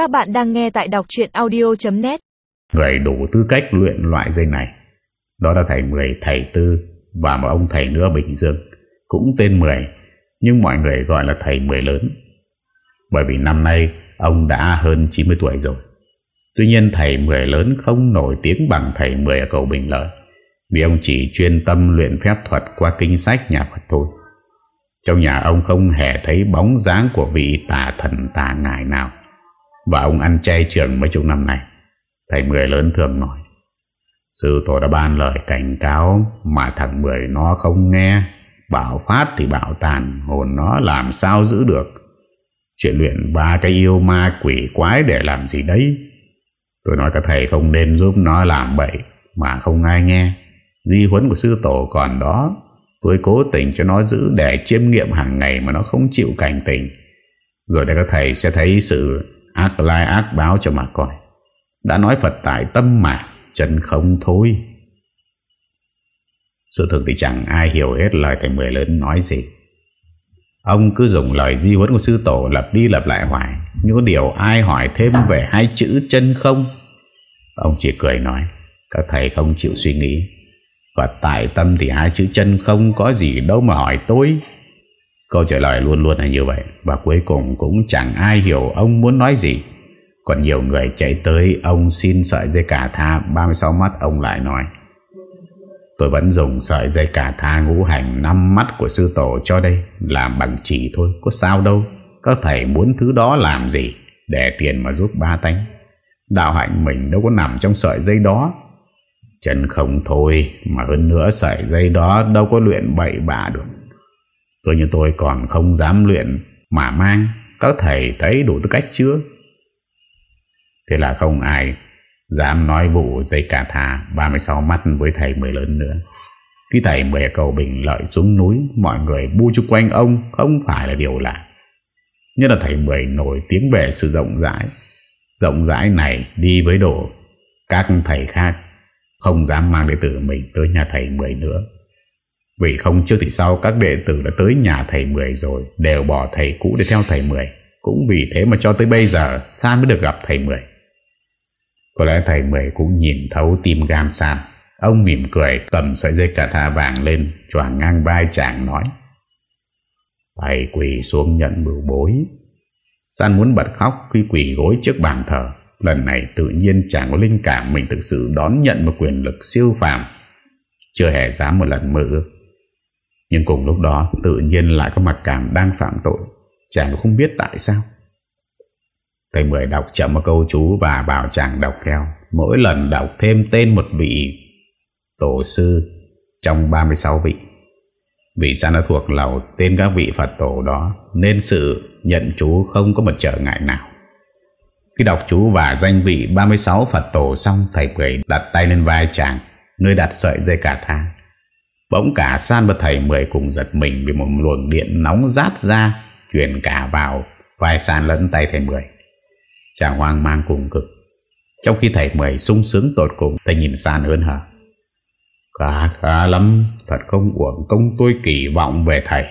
Các bạn đang nghe tại đọc chuyện audio.net Người đủ tư cách luyện loại dây này. Đó là thầy Mười, thầy Tư Và một ông thầy nữa Bình Dương Cũng tên Mười Nhưng mọi người gọi là thầy Mười lớn. Bởi vì năm nay Ông đã hơn 90 tuổi rồi. Tuy nhiên thầy Mười lớn không nổi tiếng bằng thầy Mười ở cầu Bình Lợi Vì ông chỉ chuyên tâm luyện phép thuật qua kinh sách nhà Phật thôi. Trong nhà ông không hề thấy bóng dáng của vị tà thần tà ngài nào. Và ông ăn chay trường mấy chục năm này Thầy Mười lớn thường nói. Sư tổ đã ban lời cảnh cáo Mà thằng Mười nó không nghe. Bảo phát thì bảo tàn, Hồn nó làm sao giữ được. Chuyện luyện ba cái yêu ma quỷ quái để làm gì đấy? Tôi nói các thầy không nên giúp nó làm bậy, Mà không ai nghe. Di huấn của sư tổ còn đó. Tôi cố tình cho nó giữ để chiêm nghiệm hàng ngày Mà nó không chịu cảnh tình Rồi đây các thầy sẽ thấy sự ác lai ác báo cho mà coi. Đã nói Phật tại tâm mà, Chân không thôi Sự thực thì chẳng ai hiểu hết lời thầy Mười lớn nói gì. Ông cứ dùng lời di huấn của sư tổ lặp đi lặp lại hoài. Nhưng có điều ai hỏi thêm về hai chữ chân không? Ông chỉ cười nói, Các thầy không chịu suy nghĩ. Và tại tâm thì hai chữ chân không có gì đâu mà hỏi tôi. Câu trả lời luôn luôn là như vậy. Và cuối cùng cũng chẳng ai hiểu ông muốn nói gì. Còn nhiều người chạy tới, Ông xin sợi dây cả tha. 36 mắt, ông lại nói, Tôi vẫn dùng sợi dây cả tha ngũ hành năm mắt của sư tổ cho đây, Làm bằng chỉ thôi, Có sao đâu. Các thầy muốn thứ đó làm gì? Để tiền mà giúp ba tánh. Đạo hạnh mình đâu có nằm trong sợi dây đó. Chân không thôi, Mà hơn nữa sợi dây đó Đâu có luyện bậy bạ được. Tôi như tôi còn không dám luyện Mà mang Các thầy thấy đủ tư cách chưa? Thế là không ai Dám nói vụ dây cà thà 36 mắt với thầy mười lớn nữa. Khi thầy mười cầu bình lợi xuống núi, Mọi người bu chung quanh ông, Không phải là điều lạ. Nhất là thầy mười nổi tiếng về sự rộng rãi. Rộng rãi này đi với đồ Các thầy khác, Không dám mang đệ tử mình tới nhà thầy mười nữa. Vì không trước thì sau Các đệ tử đã tới nhà thầy mười rồi, Đều bỏ thầy cũ để theo thầy mười. Cũng vì thế mà cho tới bây giờ San mới được gặp thầy mười. Có lẽ thầy Mười cũng nhìn thấu tim gan San Ông mỉm cười, cầm sợi dây cà tha vàng lên Choàng ngang vai chàng, nói, Thầy quỳ xuống nhận bưu bối. San muốn bật khóc khi quỳ gối trước bàn thờ. Lần này tự nhiên chàng có linh cảm Mình thực sự đón nhận một quyền lực siêu phàm. Chưa hề dám một lần mơ ước. Nhưng cùng lúc đó, Tự nhiên lại có mặc cảm đang phạm tội Chàng không biết tại sao Thầy Mười đọc chậm một câu, chú và bảo chàng đọc theo. Mỗi lần đọc thêm tên một vị tổ sư trong 36 vị. Vì chàng nó thuộc lầu tên các vị Phật tổ đó, nên sự nhận chú không có một trở ngại nào. Khi đọc chú và danh vị 36 Phật tổ xong, thầy Mười đặt tay lên vai chàng, nơi đặt sợi dây cả thang. Bỗng cả San và thầy Mười cùng giật mình vì một luồng điện nóng rát ra chuyển cả vào. Vai San lẫn tay thầy Mười. Chàng hoang mang cùng cực. Trong khi thầy Mười sung sướng tột cùng, Thầy nhìn San hơn hả Khá khá lắm. Thật không uổng công tôi kỳ vọng về thầy.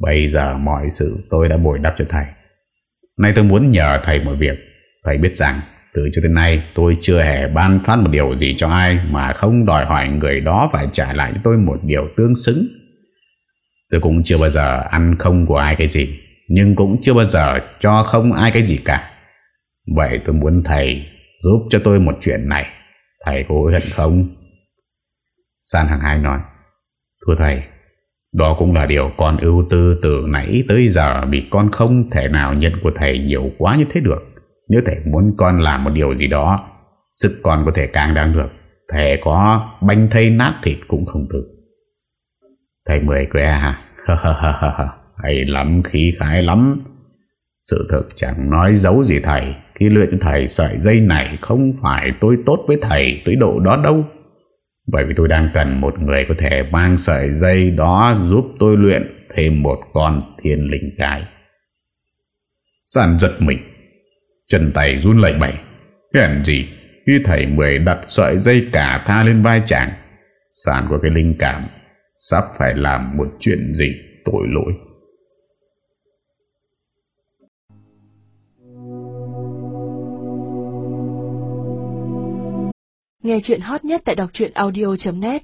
Bây giờ mọi sự tôi đã bồi đắp cho thầy. Nay tôi muốn nhờ thầy một việc. Thầy biết rằng từ cho tới nay, tôi chưa hề ban phát một điều gì cho ai Mà không đòi hỏi người đó phải trả lại cho tôi một điều tương xứng. Tôi cũng chưa bao giờ ăn không của ai cái gì, Nhưng cũng chưa bao giờ cho không ai cái gì cả. Vậy tôi muốn thầy giúp cho tôi một chuyện này. Thầy có hối hận không? San hằng hai nói, Thưa thầy, Đó cũng là điều con ưu tư từ nãy tới giờ Vì con không thể nào nhận của thầy nhiều quá như thế được. Nếu thầy muốn con làm một điều gì đó, Sức con có thể càng đáng được. Thầy có banh thây nát thịt cũng không thử. Thầy mười quê à? hả Hay lắm, khí khái lắm. Sự thực chẳng nói giấu gì thầy. Khi luyện cho thầy sợi dây này Không phải tôi tốt với thầy tới độ đó đâu. Bởi vì tôi đang cần một người có thể mang sợi dây đó Giúp tôi luyện thêm một con thiên linh cái. Sản giật mình. Chân tay run lẩy bẩy. Hèn gì, khi thầy mười đặt sợi dây cả tha lên vai chàng, Sàn có cái linh cảm Sắp phải làm một chuyện gì tội lỗi. Nghe chuyện hot nhất tại đọc audio.net